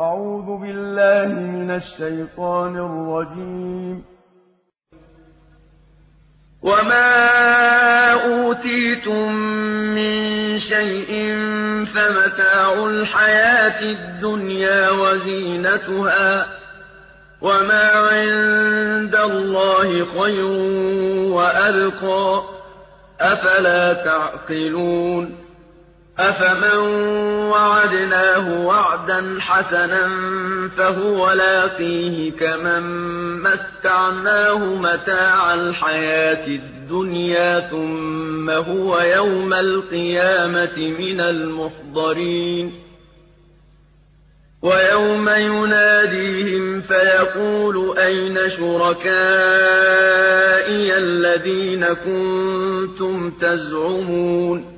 أعوذ بالله من الشيطان الرجيم. وما أوتيتم من شيء فمتاع الحياة الدنيا وزينتها وما عند الله خير وأبقى أفلا تعقلون أَفَمَن وَعَدْنَاهُ وَعْدًا حَسَنًا فَهُوَ لَاقِيهِ كَمَن مَّتَّعْنَاهُ مَتَاعَ الْحَيَاةِ الدُّنْيَا ثُمَّ هُوَ يَوْمَ الْقِيَامَةِ مِنَ الْمُحْضَرِينَ وَيَوْمَ يُنَادِيهِمْ فَيَقُولُ أَيْنَ شُرَكَائِيَ الَّذِينَ كُنتُمْ تَزْعُمُونَ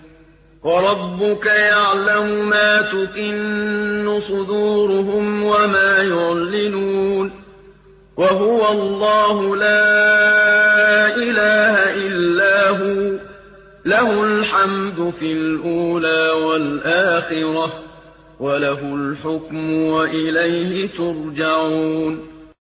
وَرَبُّكَ يَعْلَمُ مَا تُكِنُّ صُدُورُهُمْ وَمَا يُعْلِنُونَ وَهُوَ اللَّهُ لَا إِلَٰهَ إِلَّا هُوَ ۖ لَهُ الْحَمْدُ فِي الْأُولَىٰ وَالْآخِرَةِ ۖ وَلَهُ الْحُكْمُ وَإِلَيْهِ تُرْجَعُونَ